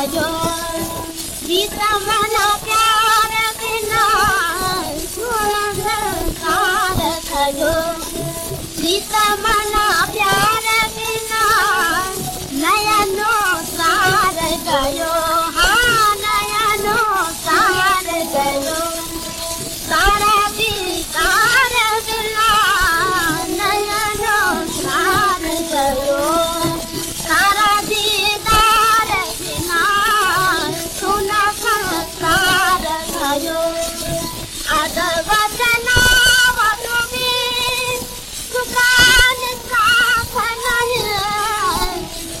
प्यार जोता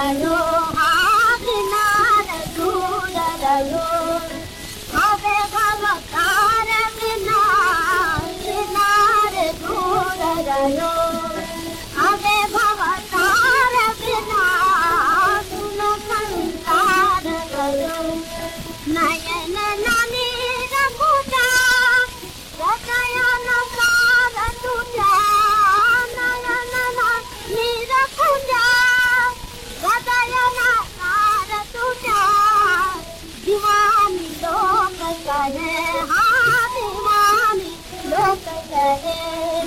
I know. the hill.